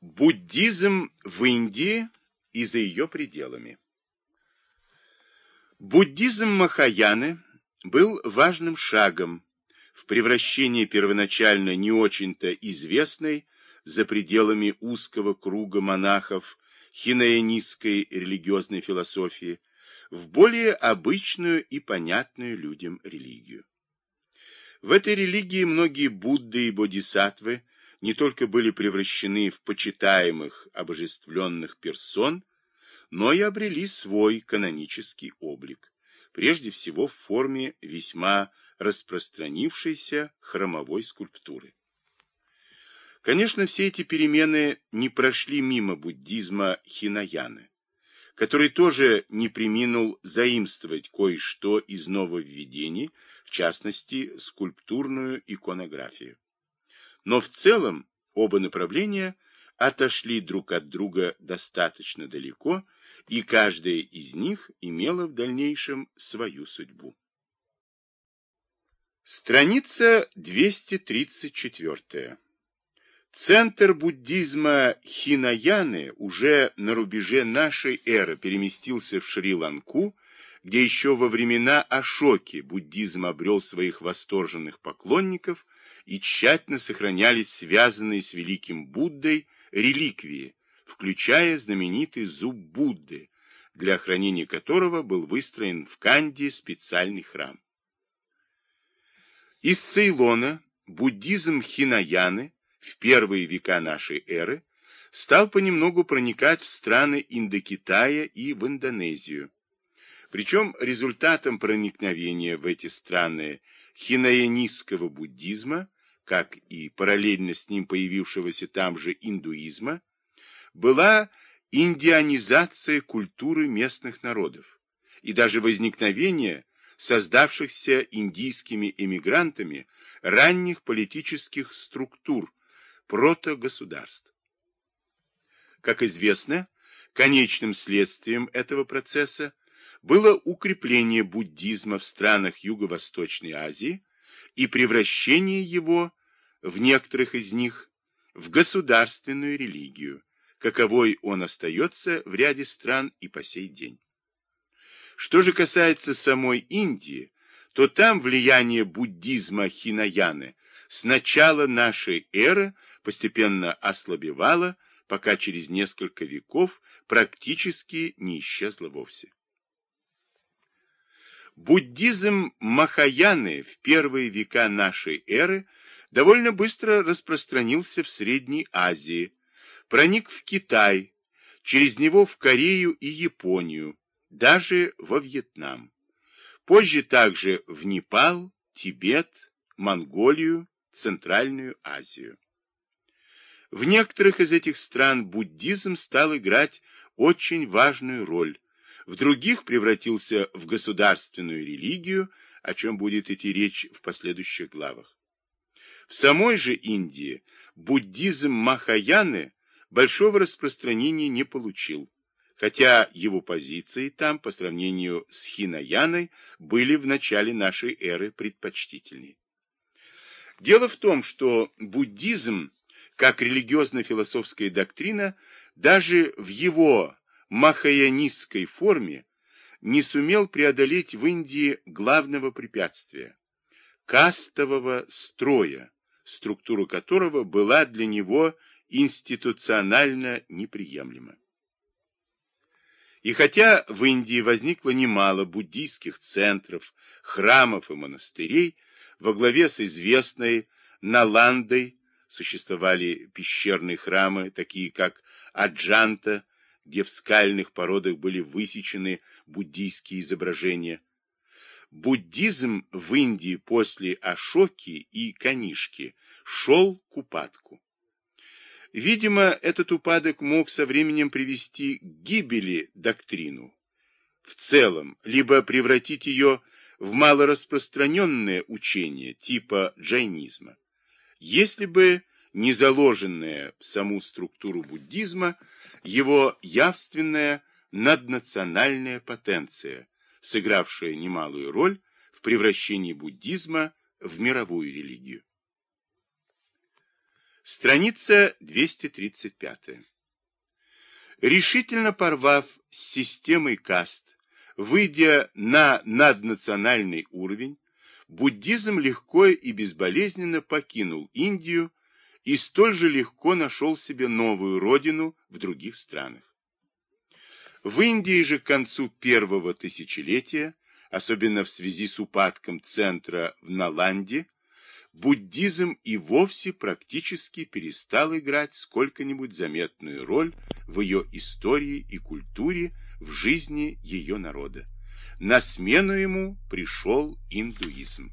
Буддизм в Индии и за ее пределами. Буддизм Махаяны был важным шагом в превращении первоначально не очень-то известной за пределами узкого круга монахов хинаянистской религиозной философии в более обычную и понятную людям религию. В этой религии многие Будды и Бодисаттвы не только были превращены в почитаемых обожествленных персон, но и обрели свой канонический облик, прежде всего в форме весьма распространившейся хромовой скульптуры. Конечно, все эти перемены не прошли мимо буддизма Хинаяны, который тоже не приминул заимствовать кое-что из нововведений, в частности, скульптурную иконографию. Но в целом оба направления отошли друг от друга достаточно далеко, и каждая из них имела в дальнейшем свою судьбу. Страница 234. Центр буддизма Хинаяны уже на рубеже нашей эры переместился в Шри-Ланку, где еще во времена Ашоки буддизм обрел своих восторженных поклонников и тщательно сохранялись связанные с великим Буддой реликвии, включая знаменитый зуб Будды, для хранения которого был выстроен в Канде специальный храм. Из Цейлона буддизм Хинаяны в первые века нашей эры стал понемногу проникать в страны Индокитая и в Индонезию. Причем результатом проникновения в эти страны хинаянистского буддизма, как и параллельно с ним появившегося там же индуизма, была индианизация культуры местных народов и даже возникновение создавшихся индийскими эмигрантами ранних политических структур, протогосударств. Как известно, конечным следствием этого процесса было укрепление буддизма в странах Юго-Восточной Азии и превращение его в некоторых из них в государственную религию, каковой он остается в ряде стран и по сей день. Что же касается самой Индии, то там влияние буддизма Хинаяны с начала нашей эры постепенно ослабевало, пока через несколько веков практически не исчезло вовсе. Буддизм Махаяны в первые века нашей эры довольно быстро распространился в Средней Азии, проник в Китай, через него в Корею и Японию, даже во Вьетнам. Позже также в Непал, Тибет, Монголию, Центральную Азию. В некоторых из этих стран буддизм стал играть очень важную роль, в других превратился в государственную религию, о чем будет идти речь в последующих главах. В самой же Индии буддизм Махаяны большого распространения не получил, хотя его позиции там по сравнению с Хинаяной были в начале нашей эры предпочтительнее. Дело в том, что буддизм, как религиозно-философская доктрина, даже в его махаянистской форме не сумел преодолеть в Индии главного препятствия – кастового строя, структура которого была для него институционально неприемлема. И хотя в Индии возникло немало буддийских центров, храмов и монастырей, во главе с известной Наландой существовали пещерные храмы, такие как Аджанта, где в скальных породах были высечены буддийские изображения. Буддизм в Индии после Ашоки и Канишки шел к упадку. Видимо, этот упадок мог со временем привести к гибели доктрину в целом, либо превратить ее в малораспространенное учение типа джайнизма. Если бы не заложенная в саму структуру буддизма его явственная наднациональная потенция, сыгравшая немалую роль в превращении буддизма в мировую религию. Страница 235. Решительно порвав с системой каст, выйдя на наднациональный уровень, буддизм легко и безболезненно покинул Индию и столь же легко нашел себе новую родину в других странах. В Индии же к концу первого тысячелетия, особенно в связи с упадком центра в Наланде, буддизм и вовсе практически перестал играть сколько-нибудь заметную роль в ее истории и культуре, в жизни ее народа. На смену ему пришел индуизм.